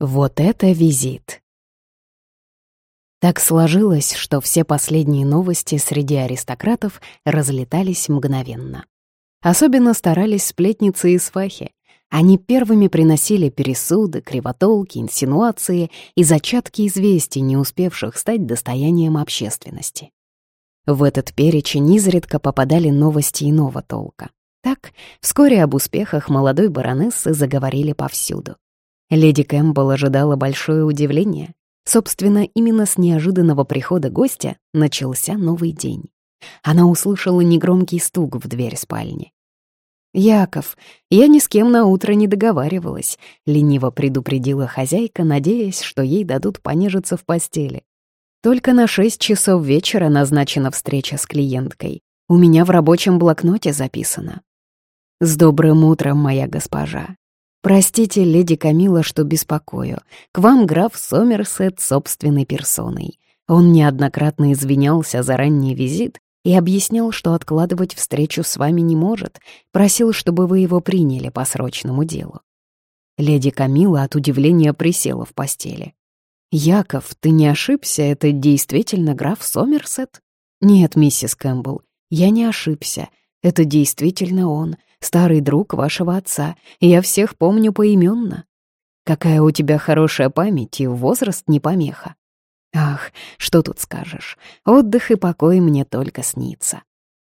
Вот это визит! Так сложилось, что все последние новости среди аристократов разлетались мгновенно. Особенно старались сплетницы и свахи. Они первыми приносили пересуды, кривотолки, инсинуации и зачатки известий, не успевших стать достоянием общественности. В этот перечень изредка попадали новости иного толка. Так, вскоре об успехах молодой баронессы заговорили повсюду. Леди Кэмпбелл ожидала большое удивление. Собственно, именно с неожиданного прихода гостя начался новый день. Она услышала негромкий стук в дверь спальни. «Яков, я ни с кем на утро не договаривалась», — лениво предупредила хозяйка, надеясь, что ей дадут понежиться в постели. «Только на шесть часов вечера назначена встреча с клиенткой. У меня в рабочем блокноте записано». «С добрым утром, моя госпожа. «Простите, леди Камила, что беспокою. К вам граф Сомерсет собственной персоной. Он неоднократно извинялся за ранний визит и объяснял, что откладывать встречу с вами не может, просил, чтобы вы его приняли по срочному делу». Леди Камила от удивления присела в постели. «Яков, ты не ошибся, это действительно граф Сомерсет?» «Нет, миссис Кэмпбелл, я не ошибся. Это действительно он, старый друг вашего отца, я всех помню поименно. Какая у тебя хорошая память, и возраст не помеха. Ах, что тут скажешь, отдых и покой мне только снится.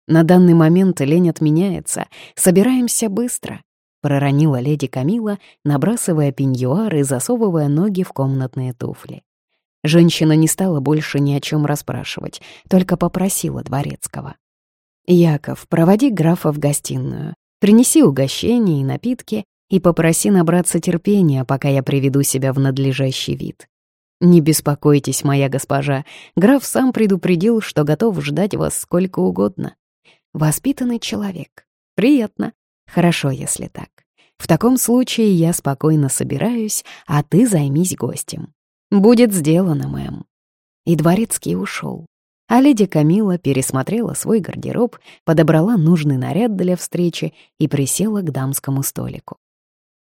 На данный момент лень отменяется, собираемся быстро, проронила леди Камила, набрасывая пеньюар и засовывая ноги в комнатные туфли. Женщина не стала больше ни о чем расспрашивать, только попросила дворецкого. «Яков, проводи графа в гостиную. Принеси угощения и напитки и попроси набраться терпения, пока я приведу себя в надлежащий вид. Не беспокойтесь, моя госпожа, граф сам предупредил, что готов ждать вас сколько угодно. Воспитанный человек. Приятно. Хорошо, если так. В таком случае я спокойно собираюсь, а ты займись гостем. Будет сделано, мэм. И дворецкий ушел. А леди Камила пересмотрела свой гардероб, подобрала нужный наряд для встречи и присела к дамскому столику.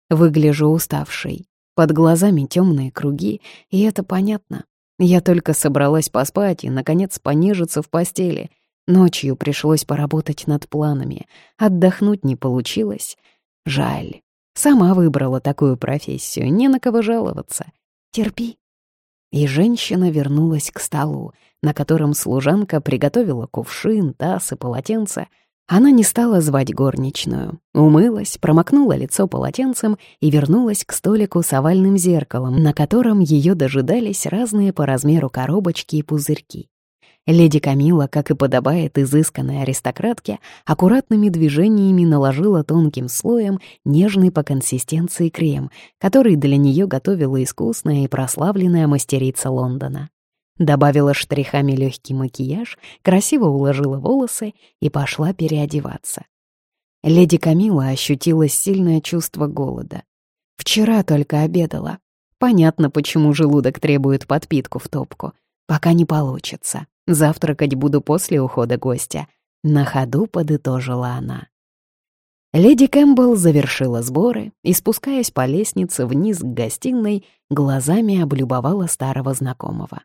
Выгляжу уставшей. Под глазами темные круги, и это понятно. Я только собралась поспать и, наконец, понежиться в постели. Ночью пришлось поработать над планами. Отдохнуть не получилось. Жаль. Сама выбрала такую профессию, не на кого жаловаться. Терпи. И женщина вернулась к столу, на котором служанка приготовила кувшин, таз и полотенце. Она не стала звать горничную. Умылась, промокнула лицо полотенцем и вернулась к столику с овальным зеркалом, на котором ее дожидались разные по размеру коробочки и пузырьки. Леди Камила, как и подобает изысканной аристократке, аккуратными движениями наложила тонким слоем нежный по консистенции крем, который для нее готовила искусная и прославленная мастерица Лондона. Добавила штрихами легкий макияж, красиво уложила волосы и пошла переодеваться. Леди Камила ощутила сильное чувство голода. Вчера только обедала. Понятно, почему желудок требует подпитку в топку. Пока не получится. Завтракать буду после ухода гостя. На ходу подытожила она. Леди Кэмпбелл завершила сборы и, спускаясь по лестнице вниз к гостиной, глазами облюбовала старого знакомого.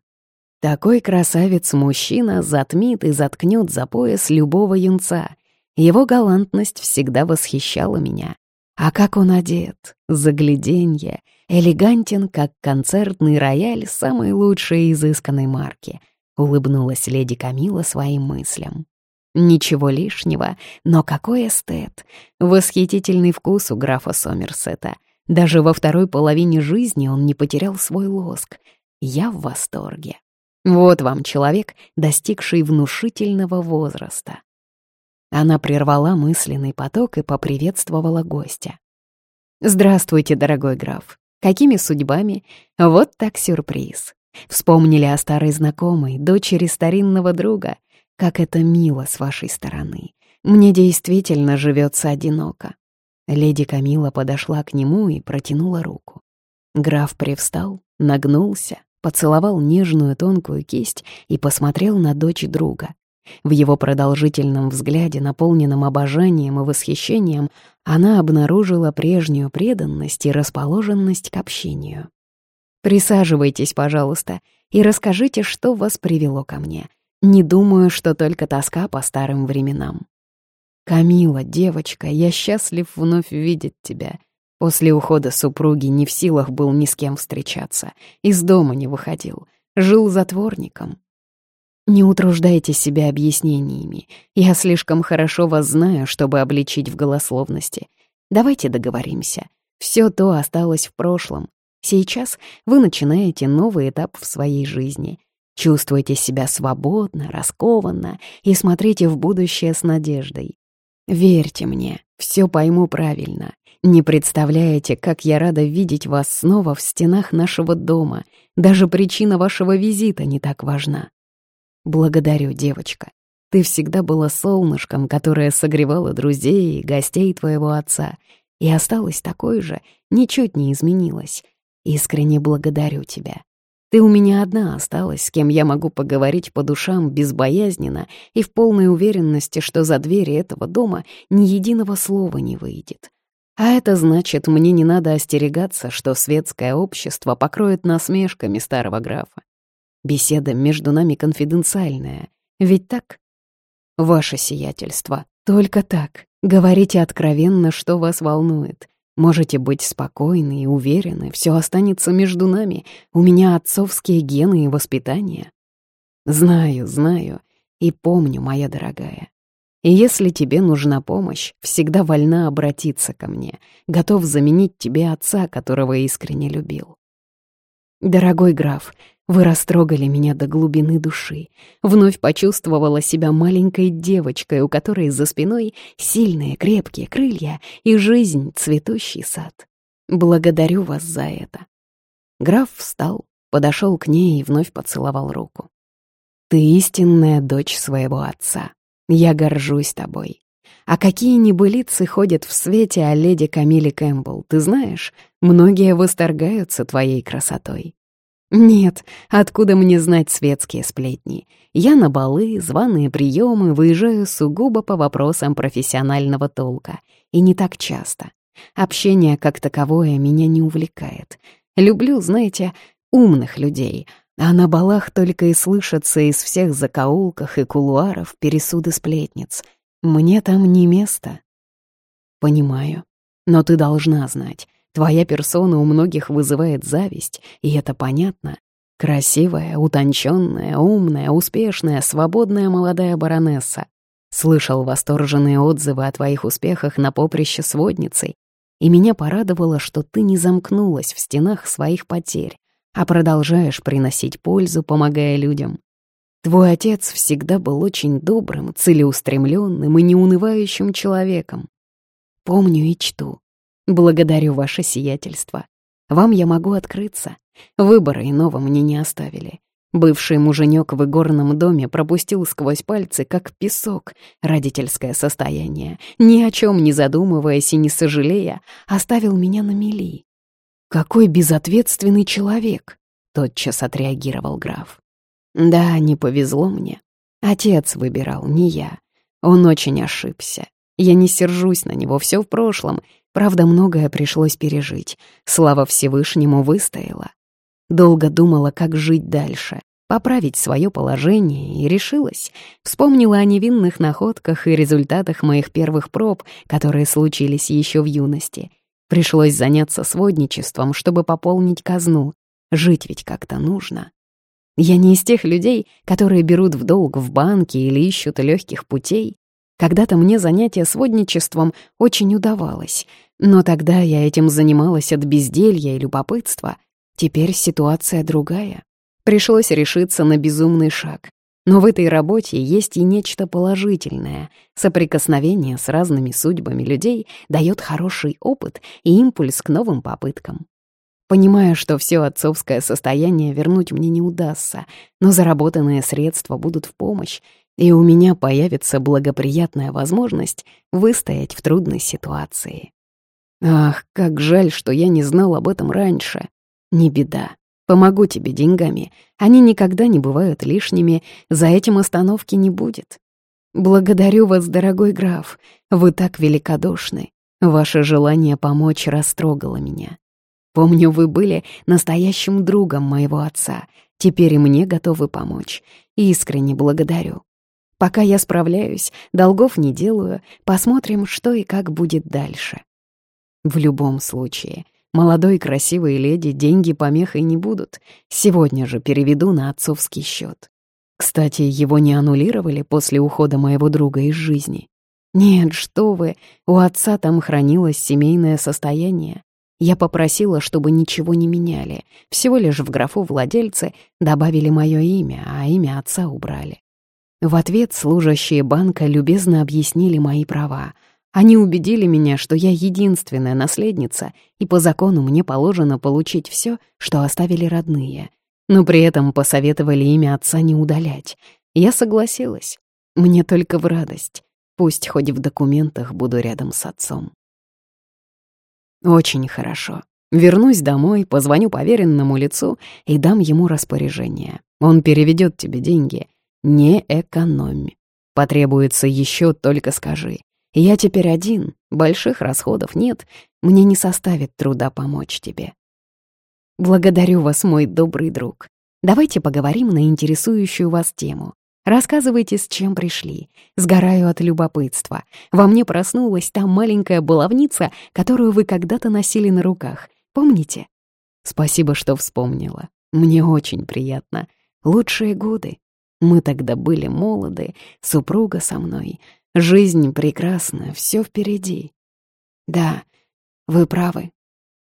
Такой красавец-мужчина затмит и заткнет за пояс любого юнца. Его галантность всегда восхищала меня. А как он одет, загляденье, элегантен, как концертный рояль самой лучшей изысканной марки —— улыбнулась леди Камила своим мыслям. Ничего лишнего, но какой эстет! Восхитительный вкус у графа Сомерсета. Даже во второй половине жизни он не потерял свой лоск. Я в восторге. Вот вам человек, достигший внушительного возраста. Она прервала мысленный поток и поприветствовала гостя. «Здравствуйте, дорогой граф. Какими судьбами? Вот так сюрприз. Вспомнили о старой знакомой, дочери старинного друга. Как это мило с вашей стороны. Мне действительно живется одиноко. Леди Камила подошла к нему и протянула руку. Граф привстал, нагнулся, поцеловал нежную тонкую кисть и посмотрел на дочь друга. В его продолжительном взгляде, наполненном обожанием и восхищением, она обнаружила прежнюю преданность и расположенность к общению. Присаживайтесь, пожалуйста, и расскажите, что вас привело ко мне. Не думаю, что только тоска по старым временам. Камила, девочка, я счастлив вновь видеть тебя. После ухода супруги не в силах был ни с кем встречаться, из дома не выходил, жил затворником. Не утруждайте себя объяснениями, я слишком хорошо вас знаю, чтобы обличить в голословности. Давайте договоримся. Все то осталось в прошлом. Сейчас вы начинаете новый этап в своей жизни. Чувствуйте себя свободно, раскованно и смотрите в будущее с надеждой. Верьте мне, все пойму правильно. Не представляете, как я рада видеть вас снова в стенах нашего дома. Даже причина вашего визита не так важна. Благодарю, девочка. Ты всегда была солнышком, которое согревало друзей и гостей твоего отца, и осталась такой же, ничуть не изменилась. Искренне благодарю тебя. Ты у меня одна осталась, с кем я могу поговорить по душам безбоязненно и в полной уверенности, что за двери этого дома ни единого слова не выйдет. А это значит, мне не надо остерегаться, что светское общество покроет насмешками старого графа. Беседа между нами конфиденциальная. Ведь так? Ваше сиятельство, только так. Говорите откровенно, что вас волнует. Можете быть спокойны и уверены, все останется между нами. У меня отцовские гены и воспитание. Знаю, знаю и помню, моя дорогая. И если тебе нужна помощь, всегда вольна обратиться ко мне, готов заменить тебе отца, которого искренне любил. Дорогой граф, вы растрогали меня до глубины души. Вновь почувствовала себя маленькой девочкой, у которой за спиной сильные крепкие крылья и жизнь — цветущий сад. Благодарю вас за это. Граф встал, подошел к ней и вновь поцеловал руку. Ты истинная дочь своего отца. Я горжусь тобой. А какие небылицы ходят в свете о леди Камиле Кэмпбелл, ты знаешь? Многие восторгаются твоей красотой. Нет, откуда мне знать светские сплетни? Я на балы, званые приемы выезжаю сугубо по вопросам профессионального толка. И не так часто. Общение как таковое меня не увлекает. Люблю, знаете, умных людей, а на балах только и слышатся из всех закоулках и кулуаров пересуды сплетниц. Мне там не место. Понимаю. Но ты должна знать, Твоя персона у многих вызывает зависть, и это понятно. Красивая, утонченная, умная, успешная, свободная молодая баронесса. Слышал восторженные отзывы о твоих успехах на поприще сводницей, и меня порадовало, что ты не замкнулась в стенах своих потерь, а продолжаешь приносить пользу, помогая людям. Твой отец всегда был очень добрым, целеустремленным и неунывающим человеком. Помню и чту. Благодарю ваше сиятельство. Вам я могу открыться. Выбора иного мне не оставили. Бывший муженек в игорном доме пропустил сквозь пальцы, как песок, родительское состояние, ни о чем не задумываясь и не сожалея, оставил меня на мели. «Какой безответственный человек!» — тотчас отреагировал граф. «Да, не повезло мне. Отец выбирал, не я. Он очень ошибся. Я не сержусь на него, все в прошлом, Правда, многое пришлось пережить. Слава Всевышнему выстояла. Долго думала, как жить дальше, поправить свое положение, и решилась. Вспомнила о невинных находках и результатах моих первых проб, которые случились еще в юности. Пришлось заняться сводничеством, чтобы пополнить казну. Жить ведь как-то нужно. Я не из тех людей, которые берут в долг в банке или ищут легких путей. Когда-то мне занятие сводничеством очень удавалось, но тогда я этим занималась от безделья и любопытства. Теперь ситуация другая. Пришлось решиться на безумный шаг. Но в этой работе есть и нечто положительное. Соприкосновение с разными судьбами людей дает хороший опыт и импульс к новым попыткам. Понимаю, что все отцовское состояние вернуть мне не удастся, но заработанные средства будут в помощь, и у меня появится благоприятная возможность выстоять в трудной ситуации. Ах, как жаль, что я не знал об этом раньше. Не беда. Помогу тебе деньгами. Они никогда не бывают лишними, за этим остановки не будет. Благодарю вас, дорогой граф. Вы так великодушны. Ваше желание помочь растрогало меня. Помню, вы были настоящим другом моего отца. Теперь и мне готовы помочь. Искренне благодарю. Пока я справляюсь, долгов не делаю, посмотрим, что и как будет дальше. В любом случае, молодой красивой леди деньги помехой не будут. Сегодня же переведу на отцовский счет. Кстати, его не аннулировали после ухода моего друга из жизни. Нет, что вы, у отца там хранилось семейное состояние. Я попросила, чтобы ничего не меняли, всего лишь в графу владельцы добавили мое имя, а имя отца убрали. В ответ служащие банка любезно объяснили мои права. Они убедили меня, что я единственная наследница, и по закону мне положено получить все, что оставили родные. Но при этом посоветовали имя отца не удалять. Я согласилась. Мне только в радость. Пусть хоть в документах буду рядом с отцом. Очень хорошо. Вернусь домой, позвоню поверенному лицу и дам ему распоряжение. Он переведет тебе деньги. Не экономь. Потребуется еще, только скажи. Я теперь один, больших расходов нет, мне не составит труда помочь тебе. Благодарю вас, мой добрый друг. Давайте поговорим на интересующую вас тему. Рассказывайте, с чем пришли. Сгораю от любопытства. Во мне проснулась та маленькая баловница, которую вы когда-то носили на руках. Помните? Спасибо, что вспомнила. Мне очень приятно. Лучшие годы. Мы тогда были молоды, супруга со мной. Жизнь прекрасна, все впереди. Да, вы правы.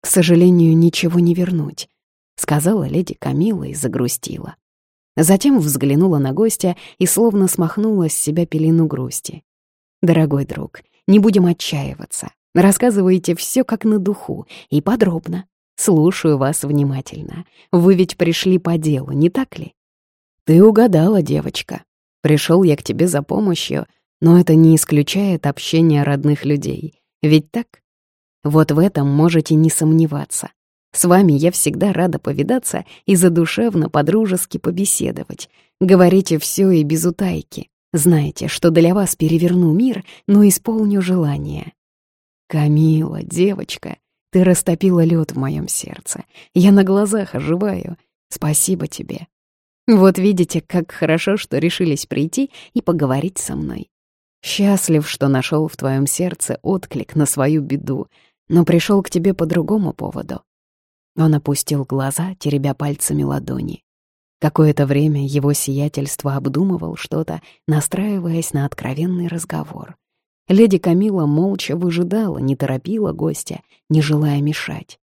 К сожалению, ничего не вернуть, сказала леди Камила и загрустила. Затем взглянула на гостя и словно смахнула с себя пелену грусти. «Дорогой друг, не будем отчаиваться. Рассказывайте все как на духу и подробно. Слушаю вас внимательно. Вы ведь пришли по делу, не так ли?» «Ты угадала, девочка. Пришел я к тебе за помощью, но это не исключает общения родных людей. Ведь так? Вот в этом можете не сомневаться. С вами я всегда рада повидаться и задушевно, подружески побеседовать. Говорите все и без утайки. Знаете, что для вас переверну мир, но исполню желание. Камила, девочка, ты растопила лед в моем сердце. Я на глазах оживаю. Спасибо тебе. Вот видите, как хорошо, что решились прийти и поговорить со мной. Счастлив, что нашел в твоем сердце отклик на свою беду, но пришел к тебе по другому поводу. Он опустил глаза, теребя пальцами ладони. Какое-то время его сиятельство обдумывал что-то, настраиваясь на откровенный разговор. Леди Камила молча выжидала, не торопила гостя, не желая мешать.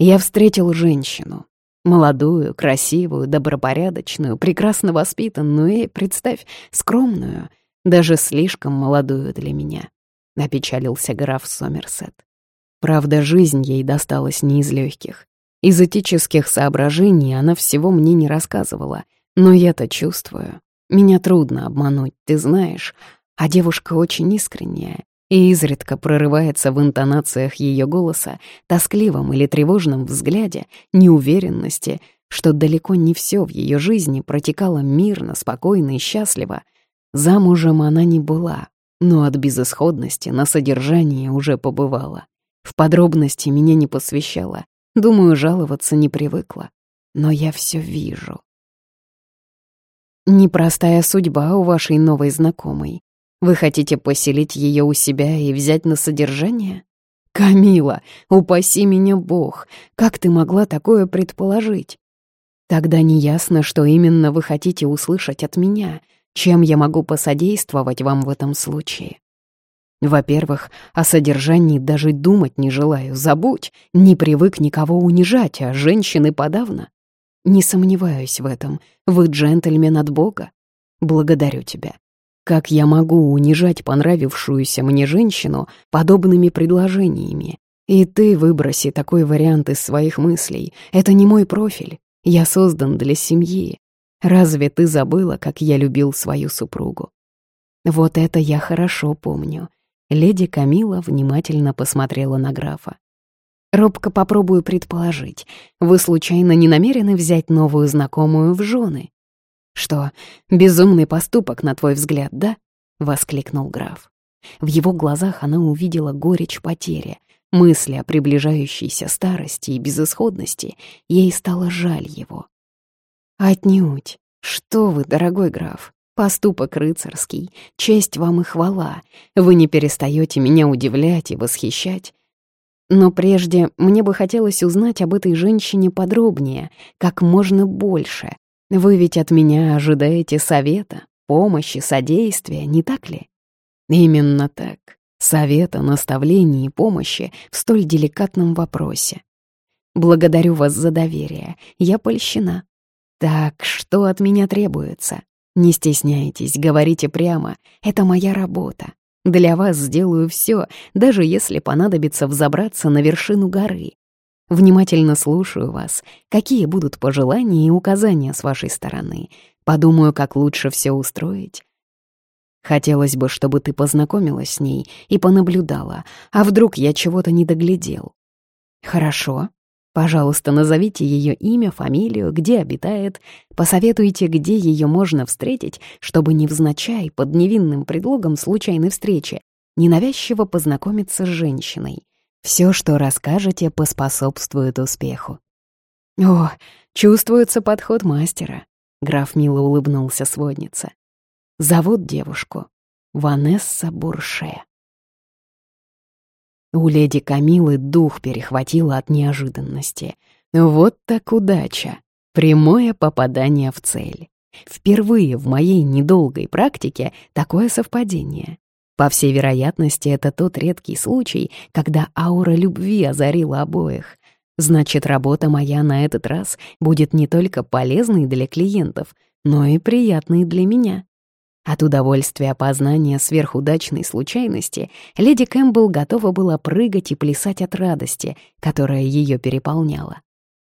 «Я встретил женщину. Молодую, красивую, добропорядочную, прекрасно воспитанную и, представь, скромную, даже слишком молодую для меня», — опечалился граф Сомерсет. Правда, жизнь ей досталась не из легких. Из этических соображений она всего мне не рассказывала, но я-то чувствую. Меня трудно обмануть, ты знаешь, а девушка очень искренняя и изредка прорывается в интонациях ее голоса, тоскливом или тревожном взгляде, неуверенности, что далеко не все в ее жизни протекало мирно, спокойно и счастливо. Замужем она не была, но от безысходности на содержании уже побывала. В подробности меня не посвящала. Думаю, жаловаться не привыкла. Но я все вижу. Непростая судьба у вашей новой знакомой. Вы хотите поселить ее у себя и взять на содержание? Камила, упаси меня Бог, как ты могла такое предположить? Тогда неясно, что именно вы хотите услышать от меня, чем я могу посодействовать вам в этом случае. Во-первых, о содержании даже думать не желаю, забудь, не привык никого унижать, а женщины подавно. Не сомневаюсь в этом, вы джентльмен от Бога. Благодарю тебя. Как я могу унижать понравившуюся мне женщину подобными предложениями? И ты выброси такой вариант из своих мыслей. Это не мой профиль. Я создан для семьи. Разве ты забыла, как я любил свою супругу? Вот это я хорошо помню. Леди Камила внимательно посмотрела на графа. «Робко попробую предположить. Вы случайно не намерены взять новую знакомую в жены?» «Что, безумный поступок, на твой взгляд, да?» — воскликнул граф. В его глазах она увидела горечь потери. мысли о приближающейся старости и безысходности, ей стало жаль его. «Отнюдь! Что вы, дорогой граф! Поступок рыцарский, честь вам и хвала. Вы не перестаете меня удивлять и восхищать. Но прежде мне бы хотелось узнать об этой женщине подробнее, как можно больше. Вы ведь от меня ожидаете совета, помощи, содействия, не так ли? Именно так. Совета, наставлений и помощи в столь деликатном вопросе. Благодарю вас за доверие. Я польщена. Так, что от меня требуется? Не стесняйтесь, говорите прямо. Это моя работа. Для вас сделаю все, даже если понадобится взобраться на вершину горы. Внимательно слушаю вас. Какие будут пожелания и указания с вашей стороны? Подумаю, как лучше все устроить. Хотелось бы, чтобы ты познакомилась с ней и понаблюдала, а вдруг я чего-то не доглядел. Хорошо. Пожалуйста, назовите ее имя, фамилию, где обитает, посоветуйте, где ее можно встретить, чтобы невзначай, под невинным предлогом случайной встречи, ненавязчиво познакомиться с женщиной. Все, что расскажете, поспособствует успеху. О, чувствуется подход мастера. Граф мило улыбнулся своднице. Зовут девушку Ванесса Бурше. У леди Камилы дух перехватило от неожиданности. Вот так удача. Прямое попадание в цель. Впервые в моей недолгой практике такое совпадение. По всей вероятности, это тот редкий случай, когда аура любви озарила обоих. Значит, работа моя на этот раз будет не только полезной для клиентов, но и приятной для меня. От удовольствия познания сверхудачной случайности леди Кэмпбелл готова была прыгать и плясать от радости, которая ее переполняла.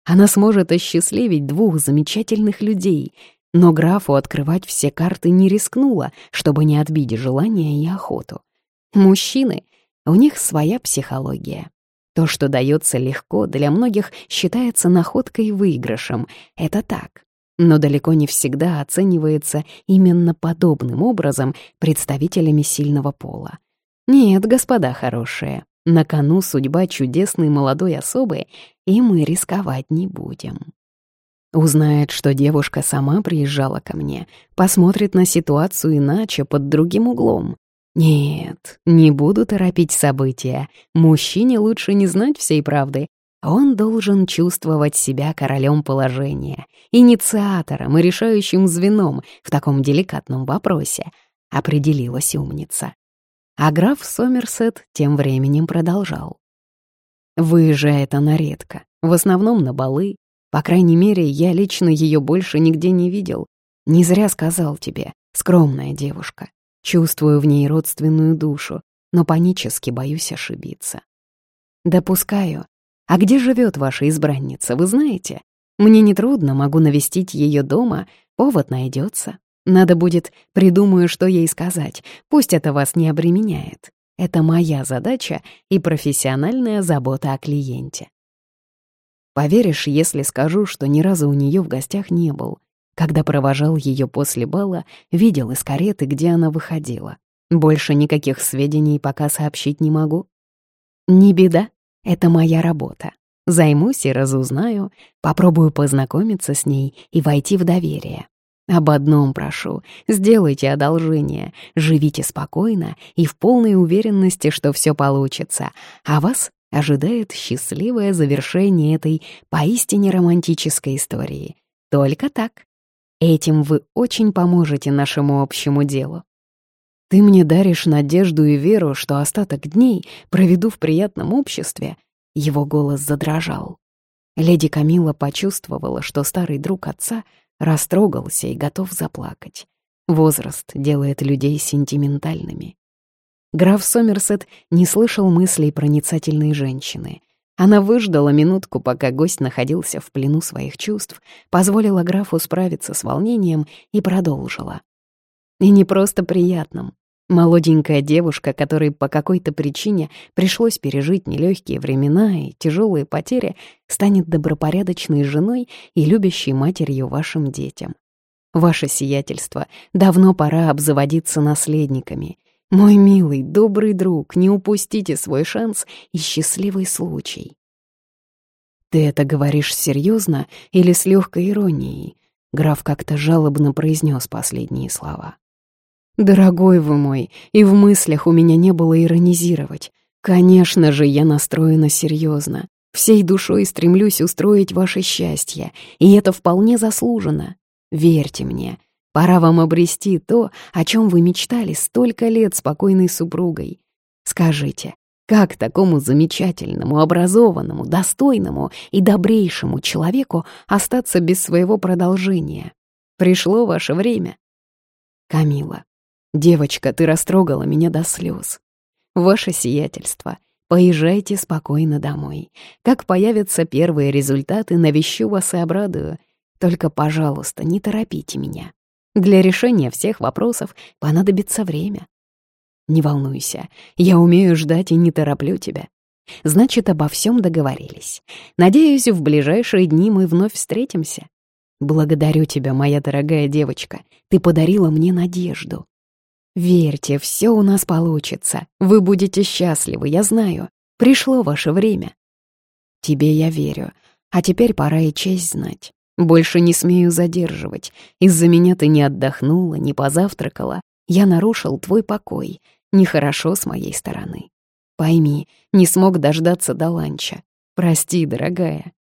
Она сможет осчастливить двух замечательных людей, но графу открывать все карты не рискнула, чтобы не отбить желание и охоту. Мужчины, у них своя психология. То, что дается легко, для многих считается находкой и выигрышем. Это так но далеко не всегда оценивается именно подобным образом представителями сильного пола. Нет, господа хорошие, на кону судьба чудесной молодой особы, и мы рисковать не будем. Узнает, что девушка сама приезжала ко мне, посмотрит на ситуацию иначе, под другим углом. Нет, не буду торопить события. Мужчине лучше не знать всей правды, он должен чувствовать себя королем положения, инициатором и решающим звеном в таком деликатном вопросе, определилась умница. А граф Сомерсет тем временем продолжал. Выезжает она редко, в основном на балы. По крайней мере, я лично ее больше нигде не видел. Не зря сказал тебе, скромная девушка. Чувствую в ней родственную душу, но панически боюсь ошибиться. Допускаю, а где живет ваша избранница, вы знаете? Мне нетрудно, могу навестить ее дома, повод найдется. Надо будет, придумаю, что ей сказать, пусть это вас не обременяет. Это моя задача и профессиональная забота о клиенте. Поверишь, если скажу, что ни разу у нее в гостях не был. Когда провожал ее после бала, видел из кареты, где она выходила. Больше никаких сведений пока сообщить не могу. Не беда, это моя работа. Займусь и разузнаю, попробую познакомиться с ней и войти в доверие. Об одном прошу, сделайте одолжение, живите спокойно и в полной уверенности, что все получится, а вас ожидает счастливое завершение этой поистине романтической истории. Только так. Этим вы очень поможете нашему общему делу. Ты мне даришь надежду и веру, что остаток дней проведу в приятном обществе. Его голос задрожал. Леди Камила почувствовала, что старый друг отца растрогался и готов заплакать. Возраст делает людей сентиментальными. Граф Сомерсет не слышал мыслей проницательной женщины. Она выждала минутку, пока гость находился в плену своих чувств, позволила графу справиться с волнением и продолжила. И не просто приятным. Молоденькая девушка, которой по какой-то причине пришлось пережить нелегкие времена и тяжелые потери, станет добропорядочной женой и любящей матерью вашим детям. Ваше сиятельство, давно пора обзаводиться наследниками. Мой милый, добрый друг, не упустите свой шанс и счастливый случай. Ты это говоришь серьезно или с легкой иронией? Граф как-то жалобно произнес последние слова. Дорогой вы мой, и в мыслях у меня не было иронизировать. Конечно же, я настроена серьезно. Всей душой стремлюсь устроить ваше счастье, и это вполне заслужено. Верьте мне, пора вам обрести то, о чем вы мечтали столько лет спокойной супругой. Скажите, как такому замечательному, образованному, достойному и добрейшему человеку остаться без своего продолжения? Пришло ваше время. Камила, девочка, ты растрогала меня до слез. Ваше сиятельство, поезжайте спокойно домой. Как появятся первые результаты, навещу вас и обрадую. Только, пожалуйста, не торопите меня. Для решения всех вопросов понадобится время. Не волнуйся, я умею ждать и не тороплю тебя. Значит, обо всем договорились. Надеюсь, в ближайшие дни мы вновь встретимся. Благодарю тебя, моя дорогая девочка. Ты подарила мне надежду. Верьте, все у нас получится. Вы будете счастливы, я знаю. Пришло ваше время. Тебе я верю. А теперь пора и честь знать. Больше не смею задерживать. Из-за меня ты не отдохнула, не позавтракала. Я нарушил твой покой. Нехорошо с моей стороны. Пойми, не смог дождаться до ланча. Прости, дорогая.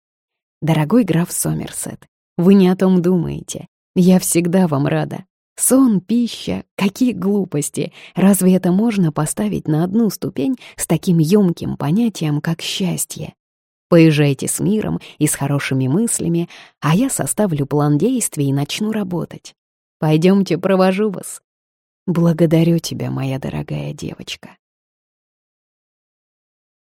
Дорогой граф Сомерсет, вы не о том думаете. Я всегда вам рада. Сон, пища, какие глупости! Разве это можно поставить на одну ступень с таким ёмким понятием, как счастье? Поезжайте с миром и с хорошими мыслями, а я составлю план действий и начну работать. Пойдемте, провожу вас. Благодарю тебя, моя дорогая девочка.